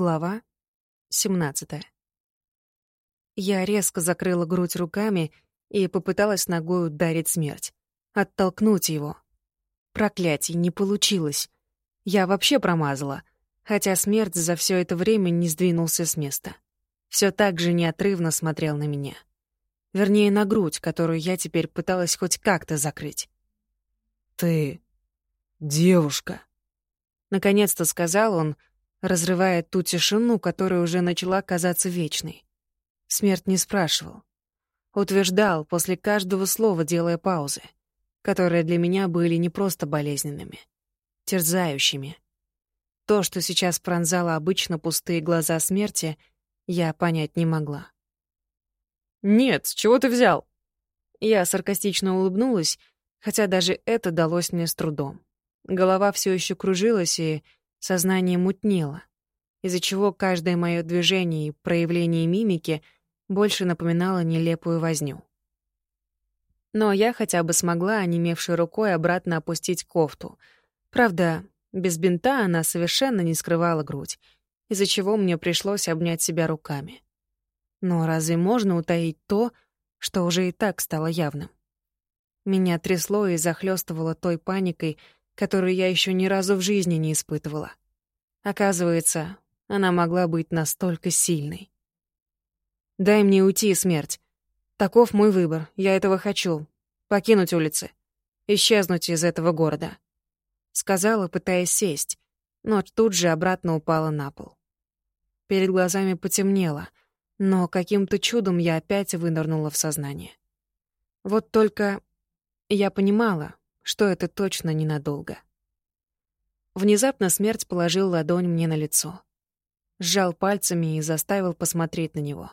Глава 17. Я резко закрыла грудь руками и попыталась ногой ударить смерть. Оттолкнуть его. Проклятие, не получилось. Я вообще промазала, хотя смерть за все это время не сдвинулся с места. Все так же неотрывно смотрел на меня. Вернее, на грудь, которую я теперь пыталась хоть как-то закрыть. «Ты... девушка», — наконец-то сказал он, — разрывая ту тишину, которая уже начала казаться вечной. Смерть не спрашивал. Утверждал после каждого слова, делая паузы, которые для меня были не просто болезненными, терзающими. То, что сейчас пронзало обычно пустые глаза смерти, я понять не могла. «Нет, с чего ты взял?» Я саркастично улыбнулась, хотя даже это далось мне с трудом. Голова все еще кружилась, и Сознание мутнело, из-за чего каждое мое движение и проявление мимики больше напоминало нелепую возню. Но я хотя бы смогла, онемевшей рукой, обратно опустить кофту. Правда, без бинта она совершенно не скрывала грудь, из-за чего мне пришлось обнять себя руками. Но разве можно утаить то, что уже и так стало явным? Меня трясло и захлестывало той паникой, которую я еще ни разу в жизни не испытывала. Оказывается, она могла быть настолько сильной. «Дай мне уйти, смерть. Таков мой выбор, я этого хочу. Покинуть улицы. Исчезнуть из этого города», — сказала, пытаясь сесть, но тут же обратно упала на пол. Перед глазами потемнело, но каким-то чудом я опять вынырнула в сознание. Вот только я понимала, что это точно ненадолго. Внезапно смерть положил ладонь мне на лицо. Сжал пальцами и заставил посмотреть на него.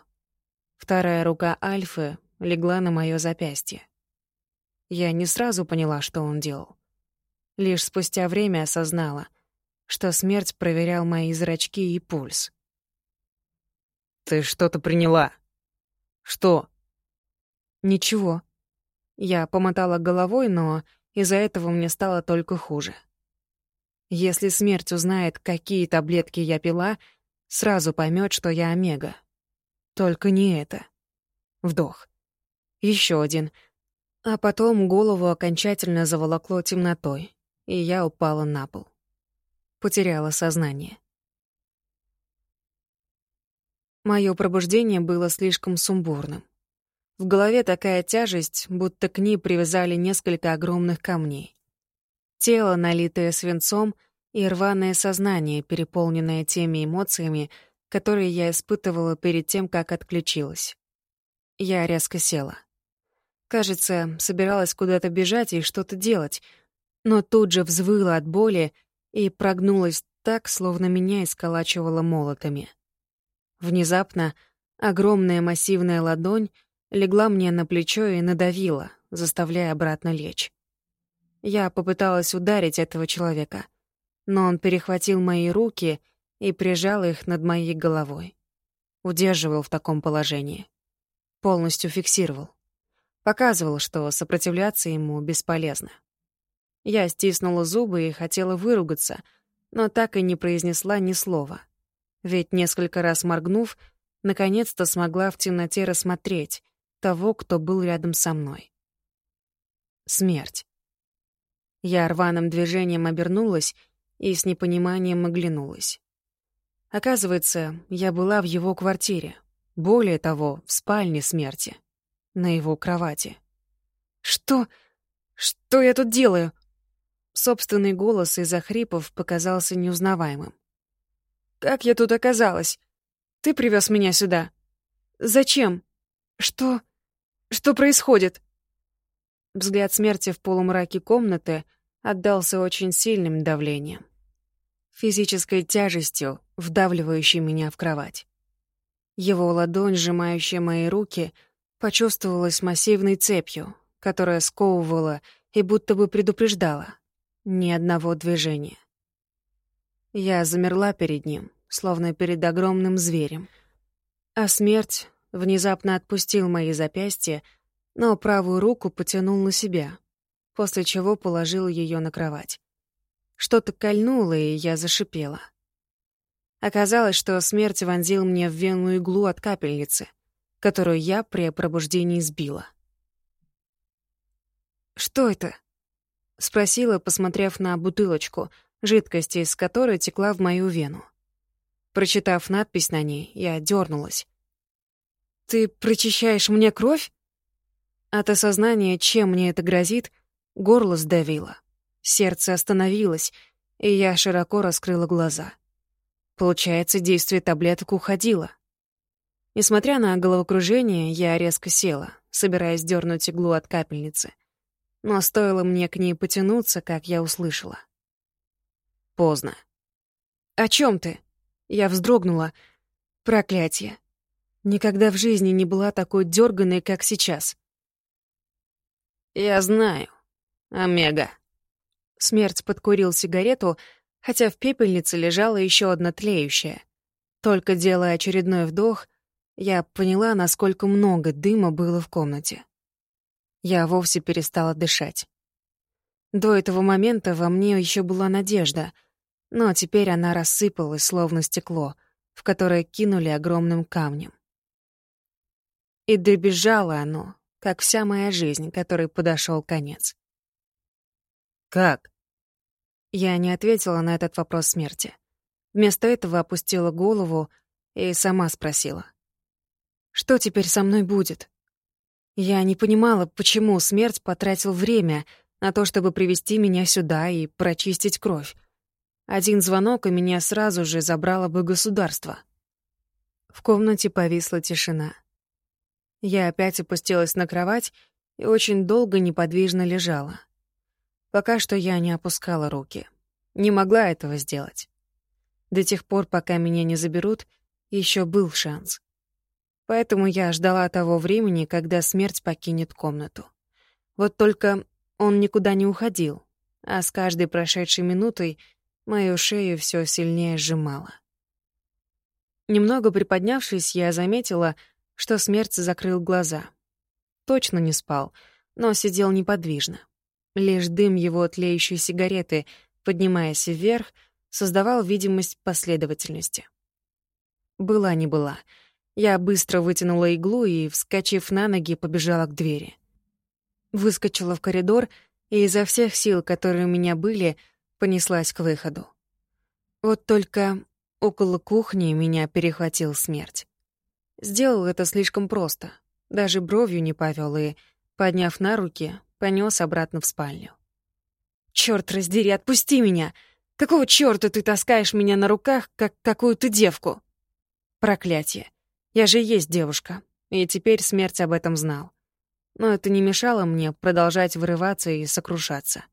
Вторая рука Альфы легла на моё запястье. Я не сразу поняла, что он делал. Лишь спустя время осознала, что смерть проверял мои зрачки и пульс. «Ты что-то приняла?» «Что?» «Ничего». Я помотала головой, но из-за этого мне стало только хуже. Если смерть узнает, какие таблетки я пила, сразу поймет, что я омега. Только не это. Вдох. Еще один. А потом голову окончательно заволокло темнотой, и я упала на пол. Потеряла сознание. Моё пробуждение было слишком сумбурным. В голове такая тяжесть, будто к ней привязали несколько огромных камней. Тело, налитое свинцом, и рваное сознание, переполненное теми эмоциями, которые я испытывала перед тем, как отключилась. Я резко села. Кажется, собиралась куда-то бежать и что-то делать, но тут же взвыла от боли и прогнулась так, словно меня исколачивало молотами. Внезапно огромная массивная ладонь легла мне на плечо и надавила, заставляя обратно лечь. Я попыталась ударить этого человека, но он перехватил мои руки и прижал их над моей головой. Удерживал в таком положении. Полностью фиксировал. Показывал, что сопротивляться ему бесполезно. Я стиснула зубы и хотела выругаться, но так и не произнесла ни слова. Ведь несколько раз моргнув, наконец-то смогла в темноте рассмотреть того, кто был рядом со мной. Смерть. Я рваным движением обернулась и с непониманием оглянулась. Оказывается, я была в его квартире. Более того, в спальне смерти. На его кровати. «Что? Что я тут делаю?» Собственный голос из-за хрипов показался неузнаваемым. «Как я тут оказалась? Ты привез меня сюда. Зачем? Что? Что происходит?» Взгляд смерти в полумраке комнаты отдался очень сильным давлением. Физической тяжестью, вдавливающей меня в кровать. Его ладонь, сжимающая мои руки, почувствовалась массивной цепью, которая сковывала и будто бы предупреждала. Ни одного движения. Я замерла перед ним, словно перед огромным зверем. А смерть внезапно отпустил мои запястья, но правую руку потянул на себя — после чего положил ее на кровать. Что-то кольнуло, и я зашипела. Оказалось, что смерть вонзил мне в вену иглу от капельницы, которую я при пробуждении сбила. «Что это?» — спросила, посмотрев на бутылочку, жидкость из которой текла в мою вену. Прочитав надпись на ней, я дернулась. «Ты прочищаешь мне кровь?» От осознания, чем мне это грозит, горло сдавило. Сердце остановилось, и я широко раскрыла глаза. Получается, действие таблеток уходило. Несмотря на головокружение, я резко села, собираясь дернуть иглу от капельницы. Но стоило мне к ней потянуться, как я услышала. Поздно. «О чем ты?» Я вздрогнула. Проклятие. Никогда в жизни не была такой дерганой, как сейчас. «Я знаю. Омега». Смерть подкурил сигарету, хотя в пепельнице лежала еще одна тлеющая. Только делая очередной вдох, я поняла, насколько много дыма было в комнате. Я вовсе перестала дышать. До этого момента во мне еще была надежда, но теперь она рассыпалась, словно стекло, в которое кинули огромным камнем. И добежало оно, как вся моя жизнь, которой подошел конец. «Как?» Я не ответила на этот вопрос смерти. Вместо этого опустила голову и сама спросила. «Что теперь со мной будет?» Я не понимала, почему смерть потратил время на то, чтобы привести меня сюда и прочистить кровь. Один звонок, и меня сразу же забрало бы государство. В комнате повисла тишина. Я опять опустилась на кровать и очень долго неподвижно лежала. Пока что я не опускала руки. Не могла этого сделать. До тех пор, пока меня не заберут, еще был шанс. Поэтому я ждала того времени, когда смерть покинет комнату. Вот только он никуда не уходил, а с каждой прошедшей минутой мою шею все сильнее сжимало. Немного приподнявшись, я заметила, что смерть закрыл глаза. Точно не спал, но сидел неподвижно. Лишь дым его тлеющей сигареты, поднимаясь вверх, создавал видимость последовательности. Была не была. Я быстро вытянула иглу и, вскочив на ноги, побежала к двери. Выскочила в коридор и изо всех сил, которые у меня были, понеслась к выходу. Вот только около кухни меня перехватил смерть. Сделал это слишком просто. Даже бровью не повел и, подняв на руки, понес обратно в спальню. Черт раздери, отпусти меня! Какого черта ты таскаешь меня на руках, как какую-то девку? Проклятие. Я же есть девушка, и теперь смерть об этом знал. Но это не мешало мне продолжать вырываться и сокрушаться.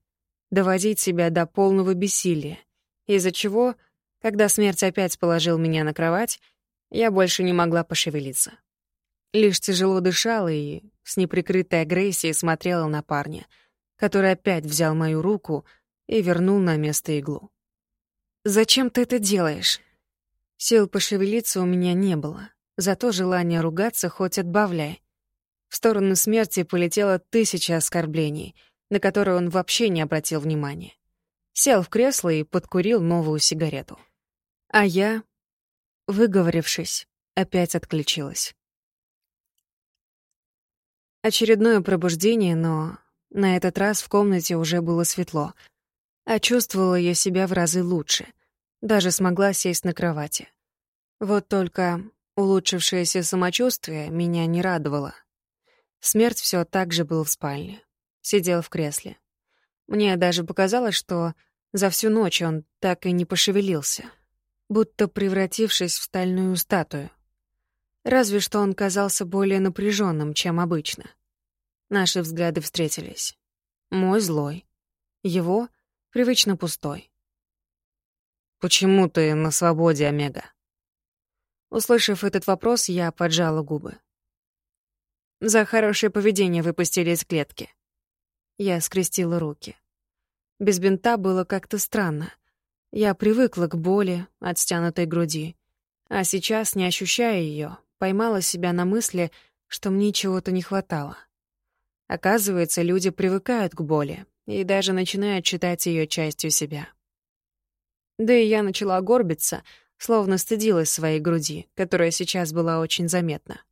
Доводить себя до полного бессилия, из-за чего, когда смерть опять положил меня на кровать, я больше не могла пошевелиться. Лишь тяжело дышала и с неприкрытой агрессией смотрела на парня, который опять взял мою руку и вернул на место иглу. «Зачем ты это делаешь?» Сил пошевелиться у меня не было, зато желание ругаться хоть отбавляй. В сторону смерти полетело тысяча оскорблений, на которые он вообще не обратил внимания. Сел в кресло и подкурил новую сигарету. А я, Выговорившись, опять отключилась. Очередное пробуждение, но на этот раз в комнате уже было светло, а чувствовала я себя в разы лучше. Даже смогла сесть на кровати. Вот только улучшившееся самочувствие меня не радовало. Смерть все так же был в спальне. Сидел в кресле. Мне даже показалось, что за всю ночь он так и не пошевелился будто превратившись в стальную статую. Разве что он казался более напряженным, чем обычно. Наши взгляды встретились. Мой злой. Его привычно пустой. «Почему ты на свободе, Омега?» Услышав этот вопрос, я поджала губы. За хорошее поведение выпустили из клетки. Я скрестила руки. Без бинта было как-то странно. Я привыкла к боли от стянутой груди, а сейчас, не ощущая ее, поймала себя на мысли, что мне чего-то не хватало. Оказывается, люди привыкают к боли и даже начинают считать ее частью себя. Да и я начала горбиться, словно стыдилась своей груди, которая сейчас была очень заметна.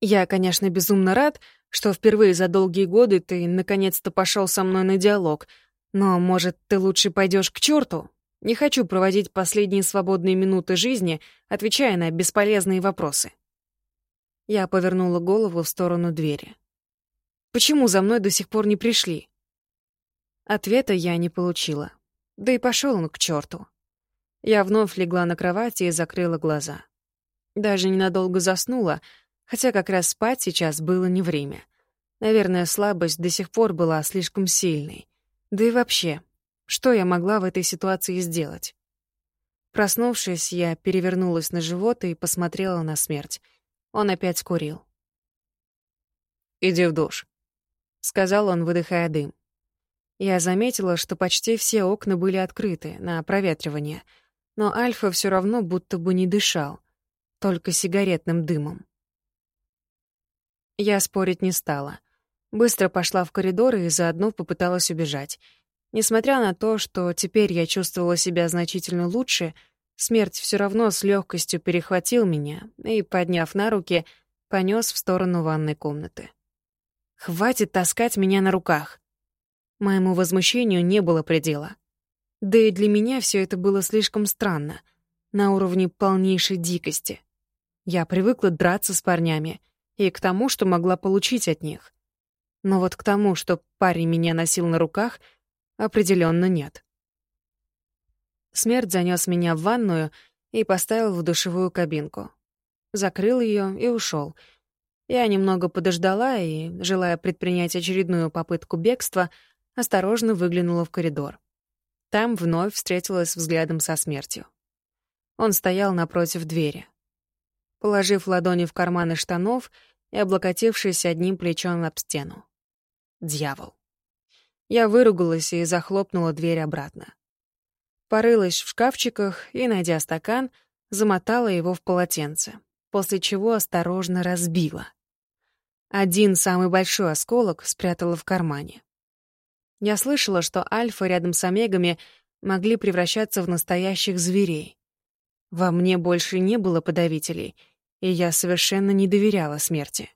«Я, конечно, безумно рад, что впервые за долгие годы ты наконец-то пошел со мной на диалог, но, может, ты лучше пойдешь к черту? Не хочу проводить последние свободные минуты жизни, отвечая на бесполезные вопросы». Я повернула голову в сторону двери. «Почему за мной до сих пор не пришли?» Ответа я не получила. Да и пошел он к черту. Я вновь легла на кровати и закрыла глаза. Даже ненадолго заснула, хотя как раз спать сейчас было не время. Наверное, слабость до сих пор была слишком сильной. Да и вообще, что я могла в этой ситуации сделать? Проснувшись, я перевернулась на живот и посмотрела на смерть. Он опять курил. «Иди в душ», — сказал он, выдыхая дым. Я заметила, что почти все окна были открыты на проветривание, но Альфа все равно будто бы не дышал, только сигаретным дымом. Я спорить не стала. Быстро пошла в коридор и заодно попыталась убежать. Несмотря на то, что теперь я чувствовала себя значительно лучше, смерть все равно с легкостью перехватил меня и, подняв на руки, понес в сторону ванной комнаты. «Хватит таскать меня на руках!» Моему возмущению не было предела. Да и для меня все это было слишком странно, на уровне полнейшей дикости. Я привыкла драться с парнями и к тому, что могла получить от них. Но вот к тому, что парень меня носил на руках, определенно нет. Смерть занес меня в ванную и поставил в душевую кабинку. Закрыл ее и ушел. Я немного подождала и, желая предпринять очередную попытку бегства, — осторожно выглянула в коридор. Там вновь встретилась взглядом со смертью. Он стоял напротив двери. Положив ладони в карманы штанов и облокотившись одним плечом об стену. Дьявол. Я выругалась и захлопнула дверь обратно. Порылась в шкафчиках и, найдя стакан, замотала его в полотенце, после чего осторожно разбила. Один самый большой осколок спрятала в кармане. Я слышала, что альфа рядом с омегами могли превращаться в настоящих зверей. Во мне больше не было подавителей, и я совершенно не доверяла смерти.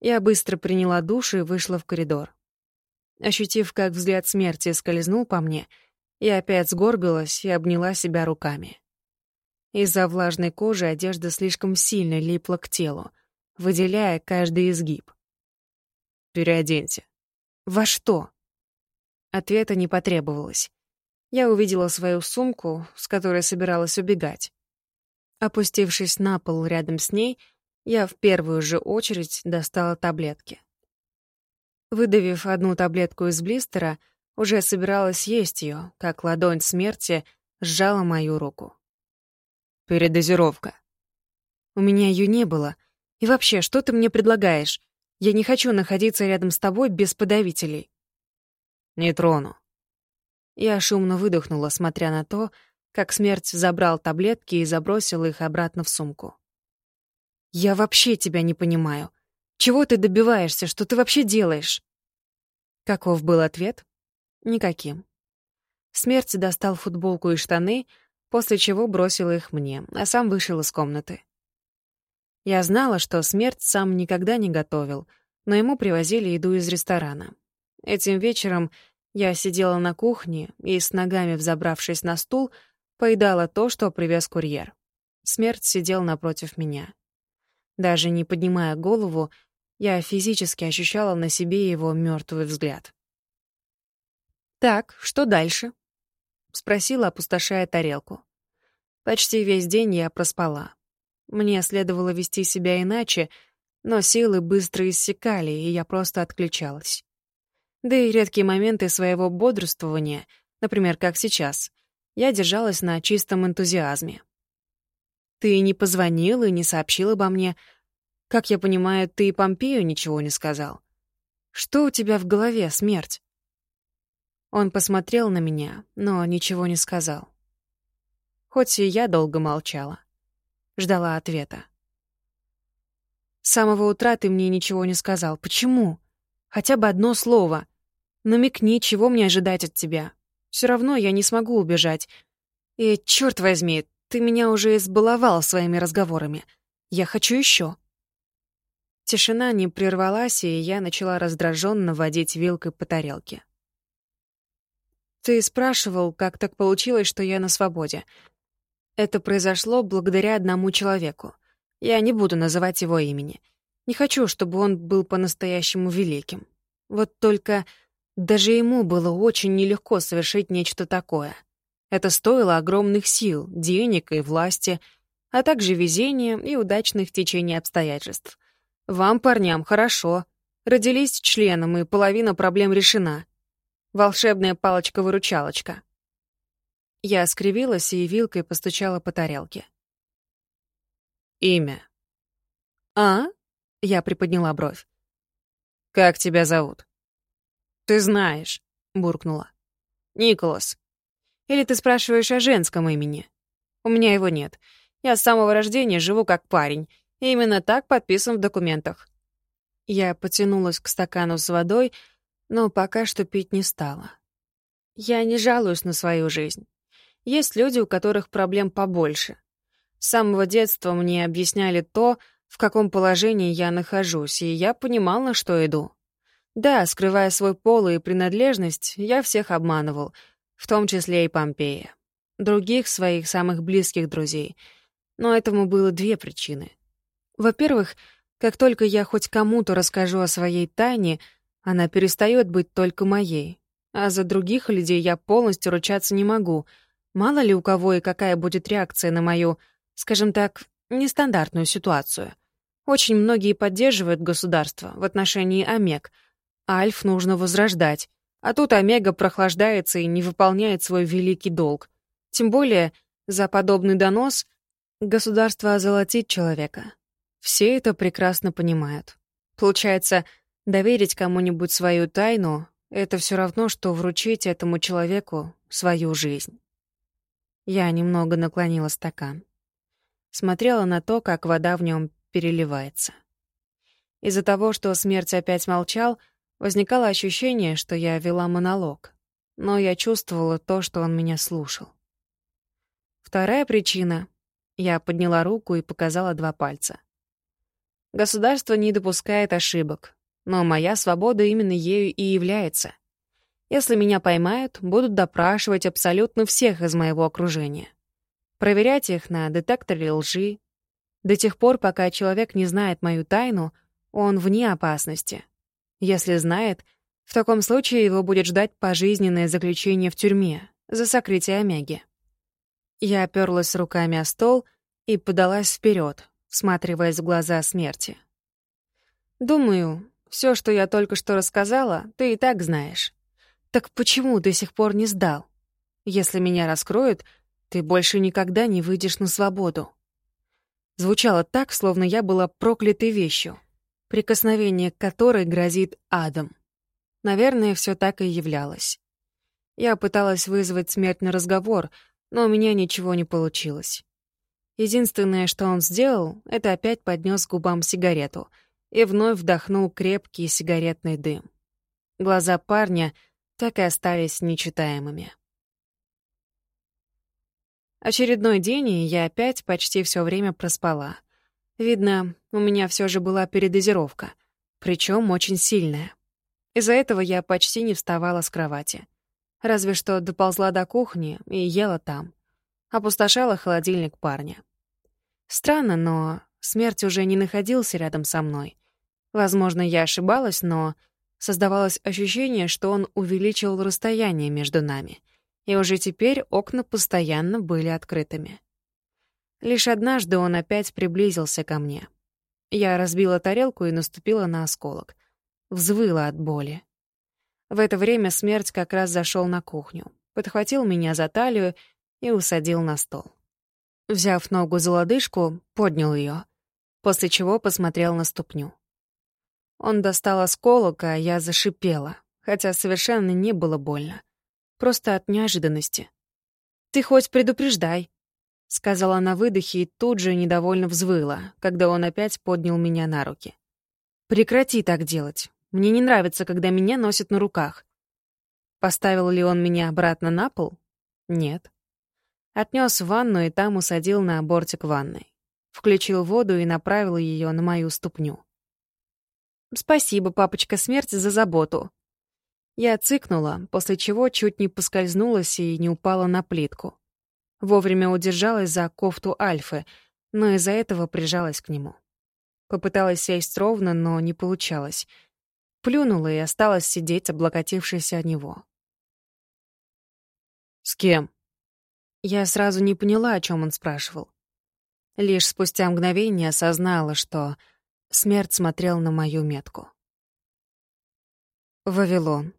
Я быстро приняла душ и вышла в коридор. Ощутив, как взгляд смерти скользнул по мне, я опять сгорбилась и обняла себя руками. Из-за влажной кожи одежда слишком сильно липла к телу, выделяя каждый изгиб. «Переоденься», во что? Ответа не потребовалось. Я увидела свою сумку, с которой собиралась убегать. Опустившись на пол рядом с ней, я в первую же очередь достала таблетки. Выдавив одну таблетку из блистера, уже собиралась есть ее, как ладонь смерти сжала мою руку. «Передозировка». «У меня ее не было. И вообще, что ты мне предлагаешь? Я не хочу находиться рядом с тобой без подавителей. Не трону. Я шумно выдохнула, смотря на то, как смерть забрал таблетки и забросил их обратно в сумку. «Я вообще тебя не понимаю. Чего ты добиваешься? Что ты вообще делаешь?» Каков был ответ? Никаким. Смерть достал футболку и штаны, после чего бросил их мне, а сам вышел из комнаты. Я знала, что смерть сам никогда не готовил, но ему привозили еду из ресторана. Этим вечером я сидела на кухне и, с ногами взобравшись на стул, поедала то, что привез курьер. Смерть сидел напротив меня. Даже не поднимая голову, я физически ощущала на себе его мертвый взгляд. «Так, что дальше?» — спросила, опустошая тарелку. Почти весь день я проспала. Мне следовало вести себя иначе, но силы быстро иссякали, и я просто отключалась. Да и редкие моменты своего бодрствования, например, как сейчас, я держалась на чистом энтузиазме. «Ты не позвонил и не сообщил обо мне. Как я понимаю, ты и Помпею ничего не сказал. Что у тебя в голове, смерть?» Он посмотрел на меня, но ничего не сказал. Хоть и я долго молчала ждала ответа. С самого утра ты мне ничего не сказал. Почему? Хотя бы одно слово. Намекни, чего мне ожидать от тебя. Все равно я не смогу убежать. И, черт возьми, Ты меня уже избаловал своими разговорами. Я хочу еще. Тишина не прервалась, и я начала раздраженно водить вилкой по тарелке. Ты спрашивал, как так получилось, что я на свободе. Это произошло благодаря одному человеку. Я не буду называть его имени. Не хочу, чтобы он был по-настоящему великим. Вот только даже ему было очень нелегко совершить нечто такое. Это стоило огромных сил, денег и власти, а также везения и удачных течений обстоятельств. Вам, парням, хорошо. Родились членом, и половина проблем решена. Волшебная палочка-выручалочка. Я скривилась и вилкой постучала по тарелке. «Имя». «А?» — я приподняла бровь. «Как тебя зовут?» «Ты знаешь», — буркнула. «Николас. Или ты спрашиваешь о женском имени? У меня его нет. Я с самого рождения живу как парень, именно так подписан в документах». Я потянулась к стакану с водой, но пока что пить не стала. Я не жалуюсь на свою жизнь. Есть люди, у которых проблем побольше. С самого детства мне объясняли то, в каком положении я нахожусь, и я понимал, на что иду. Да, скрывая свой пол и принадлежность, я всех обманывал, в том числе и Помпея. Других своих самых близких друзей. Но этому было две причины. Во-первых, как только я хоть кому-то расскажу о своей тайне — она перестает быть только моей. А за других людей я полностью ручаться не могу. Мало ли у кого и какая будет реакция на мою, скажем так, нестандартную ситуацию. Очень многие поддерживают государство в отношении Омег. Альф нужно возрождать. А тут Омега прохлаждается и не выполняет свой великий долг. Тем более, за подобный донос государство озолотит человека. Все это прекрасно понимают. Получается, Доверить кому-нибудь свою тайну — это все равно, что вручить этому человеку свою жизнь. Я немного наклонила стакан. Смотрела на то, как вода в нем переливается. Из-за того, что смерть опять молчал, возникало ощущение, что я вела монолог, но я чувствовала то, что он меня слушал. Вторая причина — я подняла руку и показала два пальца. Государство не допускает ошибок, но моя свобода именно ею и является. Если меня поймают, будут допрашивать абсолютно всех из моего окружения. Проверять их на детекторе лжи. До тех пор, пока человек не знает мою тайну, он вне опасности. Если знает, в таком случае его будет ждать пожизненное заключение в тюрьме за сокрытие Омеги. Я оперлась руками о стол и подалась вперед, всматриваясь в глаза смерти. Думаю, все, что я только что рассказала, ты и так знаешь. Так почему до сих пор не сдал? Если меня раскроют, ты больше никогда не выйдешь на свободу. Звучало так, словно я была проклятой вещью, прикосновение к которой грозит адом. Наверное, все так и являлось. Я пыталась вызвать смерть на разговор, но у меня ничего не получилось. Единственное, что он сделал, это опять поднес к губам сигарету — и вновь вдохнул крепкий сигаретный дым. Глаза парня так и остались нечитаемыми. Очередной день, и я опять почти все время проспала. Видно, у меня все же была передозировка, причем очень сильная. Из-за этого я почти не вставала с кровати. Разве что доползла до кухни и ела там. Опустошала холодильник парня. Странно, но смерть уже не находился рядом со мной. Возможно, я ошибалась, но создавалось ощущение, что он увеличил расстояние между нами, и уже теперь окна постоянно были открытыми. Лишь однажды он опять приблизился ко мне. Я разбила тарелку и наступила на осколок. Взвыла от боли. В это время смерть как раз зашел на кухню, подхватил меня за талию и усадил на стол. Взяв ногу за лодыжку, поднял ее, после чего посмотрел на ступню. Он достал осколок, а я зашипела, хотя совершенно не было больно. Просто от неожиданности. «Ты хоть предупреждай», — сказала на выдохе и тут же недовольно взвыла, когда он опять поднял меня на руки. «Прекрати так делать. Мне не нравится, когда меня носят на руках». Поставил ли он меня обратно на пол? Нет. Отнес в ванну и там усадил на бортик ванной. Включил воду и направил ее на мою ступню. «Спасибо, папочка Смерть, за заботу». Я цыкнула, после чего чуть не поскользнулась и не упала на плитку. Вовремя удержалась за кофту Альфы, но из-за этого прижалась к нему. Попыталась сесть ровно, но не получалось. Плюнула и осталась сидеть, облокотившись о него. «С кем?» Я сразу не поняла, о чем он спрашивал. Лишь спустя мгновение осознала, что смерть смотрел на мою метку. Вавилон.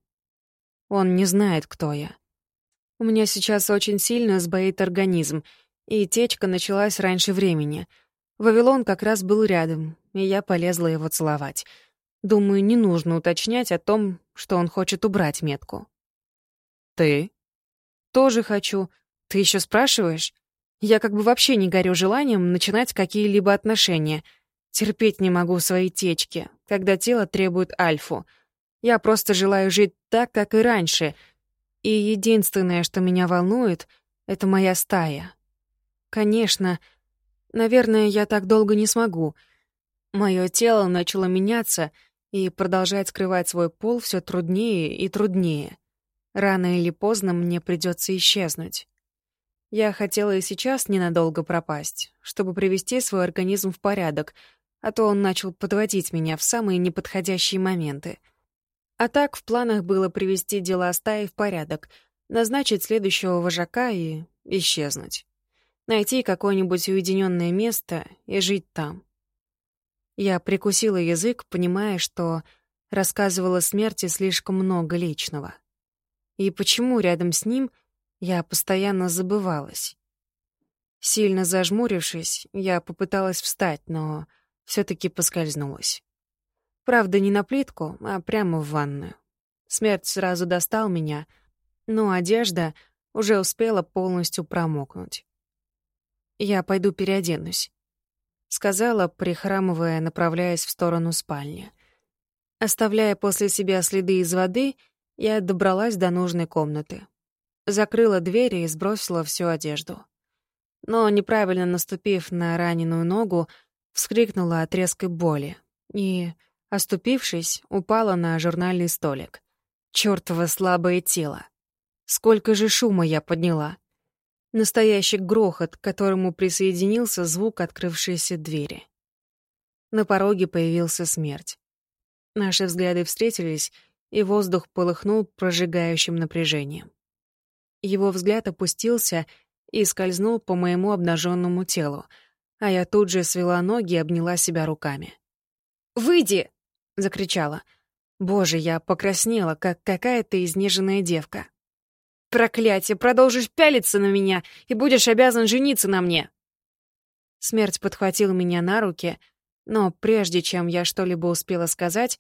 Он не знает, кто я. У меня сейчас очень сильно сбоит организм, и течка началась раньше времени. Вавилон как раз был рядом, и я полезла его целовать. Думаю, не нужно уточнять о том, что он хочет убрать метку. «Ты?» «Тоже хочу. Ты еще спрашиваешь?» Я как бы вообще не горю желанием начинать какие-либо отношения. Терпеть не могу свои течки, когда тело требует альфу. Я просто желаю жить так, как и раньше. И единственное, что меня волнует, — это моя стая. Конечно, наверное, я так долго не смогу. Мое тело начало меняться, и продолжать скрывать свой пол все труднее и труднее. Рано или поздно мне придется исчезнуть. Я хотела и сейчас ненадолго пропасть, чтобы привести свой организм в порядок, а то он начал подводить меня в самые неподходящие моменты. А так в планах было привести дела стаи в порядок, назначить следующего вожака и исчезнуть. Найти какое-нибудь уединенное место и жить там. Я прикусила язык, понимая, что рассказывала смерти слишком много личного. И почему рядом с ним — я постоянно забывалась. Сильно зажмурившись, я попыталась встать, но все таки поскользнулась. Правда, не на плитку, а прямо в ванную. Смерть сразу достал меня, но одежда уже успела полностью промокнуть. «Я пойду переоденусь», — сказала, прихрамывая, направляясь в сторону спальни. Оставляя после себя следы из воды, я добралась до нужной комнаты закрыла двери и сбросила всю одежду. Но, неправильно наступив на раненую ногу, вскрикнула от резкой боли и, оступившись, упала на журнальный столик. Чёртово слабое тело. Сколько же шума я подняла. Настоящий грохот, к которому присоединился звук открывшейся двери. На пороге появился смерть. Наши взгляды встретились, и воздух полыхнул прожигающим напряжением. Его взгляд опустился и скользнул по моему обнаженному телу, а я тут же свела ноги и обняла себя руками. «Выйди!» — закричала. Боже, я покраснела, как какая-то изнеженная девка. «Проклятие! Продолжишь пялиться на меня и будешь обязан жениться на мне!» Смерть подхватил меня на руки, но прежде чем я что-либо успела сказать,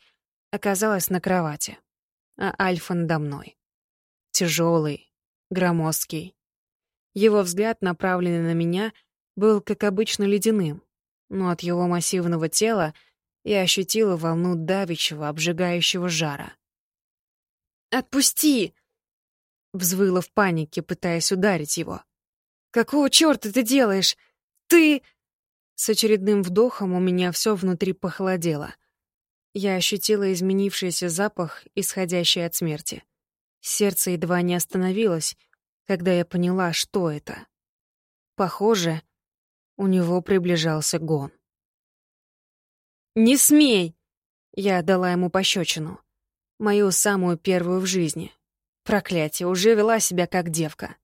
оказалась на кровати, а Альфа надо мной. Тяжелый, громоздкий. Его взгляд, направленный на меня, был, как обычно, ледяным, но от его массивного тела я ощутила волну давящего, обжигающего жара. «Отпусти!» — взвыла в панике, пытаясь ударить его. «Какого чёрта ты делаешь? Ты...» С очередным вдохом у меня все внутри похолодело. Я ощутила изменившийся запах, исходящий от смерти. Сердце едва не остановилось, когда я поняла, что это. Похоже, у него приближался гон. «Не смей!» Я дала ему пощечину. Мою самую первую в жизни. Проклятие, уже вела себя как девка.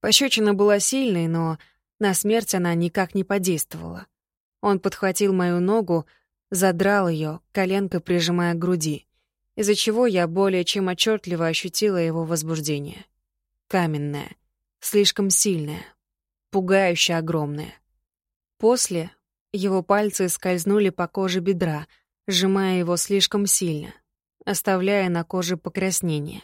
Пощечина была сильной, но на смерть она никак не подействовала. Он подхватил мою ногу, задрал ее, коленкой прижимая к груди из-за чего я более чем отчетливо ощутила его возбуждение. Каменное, слишком сильное, пугающе огромное. После его пальцы скользнули по коже бедра, сжимая его слишком сильно, оставляя на коже покраснение.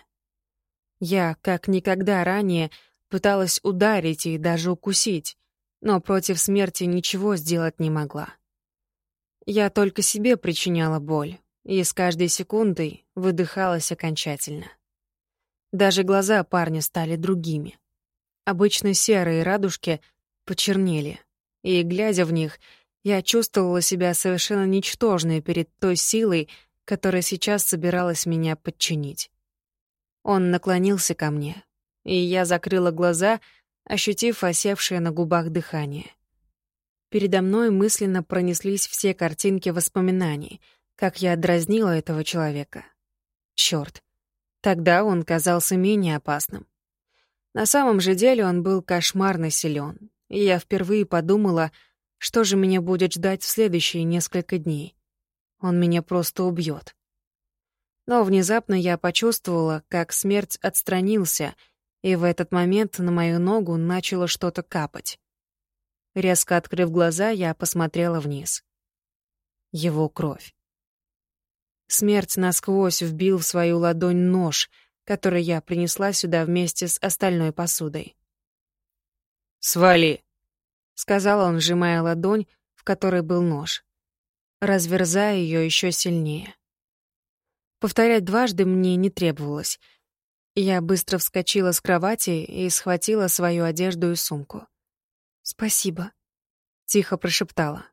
Я, как никогда ранее, пыталась ударить и даже укусить, но против смерти ничего сделать не могла. Я только себе причиняла боль, и с каждой секундой выдыхалась окончательно. Даже глаза парня стали другими. Обычно серые радужки почернели, и, глядя в них, я чувствовала себя совершенно ничтожной перед той силой, которая сейчас собиралась меня подчинить. Он наклонился ко мне, и я закрыла глаза, ощутив осевшее на губах дыхание. Передо мной мысленно пронеслись все картинки воспоминаний, как я дразнила этого человека. Чёрт. Тогда он казался менее опасным. На самом же деле он был кошмарно силен, и я впервые подумала, что же меня будет ждать в следующие несколько дней. Он меня просто убьет. Но внезапно я почувствовала, как смерть отстранился, и в этот момент на мою ногу начало что-то капать. Резко открыв глаза, я посмотрела вниз. Его кровь. Смерть насквозь вбил в свою ладонь нож, который я принесла сюда вместе с остальной посудой. «Свали!» — сказал он, сжимая ладонь, в которой был нож, разверзая ее еще сильнее. Повторять дважды мне не требовалось. Я быстро вскочила с кровати и схватила свою одежду и сумку. «Спасибо», — тихо прошептала.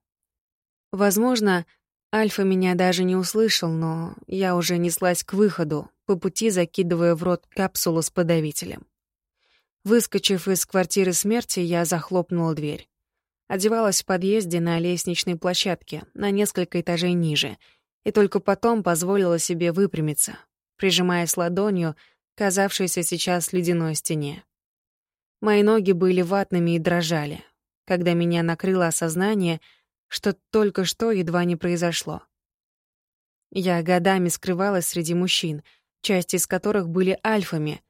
Возможно, Альфа меня даже не услышал, но я уже неслась к выходу, по пути закидывая в рот капсулу с подавителем. Выскочив из квартиры смерти, я захлопнула дверь. Одевалась в подъезде на лестничной площадке, на несколько этажей ниже — и только потом позволила себе выпрямиться, прижимаясь ладонью казавшейся сейчас ледяной стене. Мои ноги были ватными и дрожали, когда меня накрыло осознание, что только что едва не произошло. Я годами скрывалась среди мужчин, часть из которых были альфами,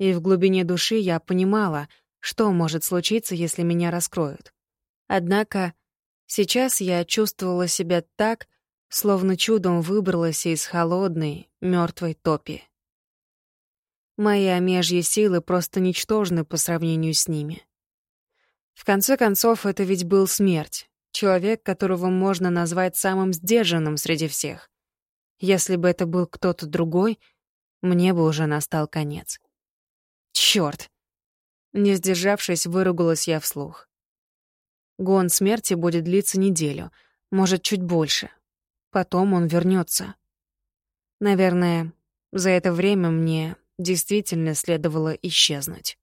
и в глубине души я понимала, что может случиться, если меня раскроют. Однако сейчас я чувствовала себя так, словно чудом выбралась из холодной, мертвой топи. Мои омежьи силы просто ничтожны по сравнению с ними. В конце концов, это ведь был смерть, человек, которого можно назвать самым сдержанным среди всех. Если бы это был кто-то другой, мне бы уже настал конец. Чёрт! Не сдержавшись, выругалась я вслух. Гон смерти будет длиться неделю, может, чуть больше. Потом он вернется. Наверное, за это время мне действительно следовало исчезнуть.